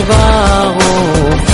सुबह हो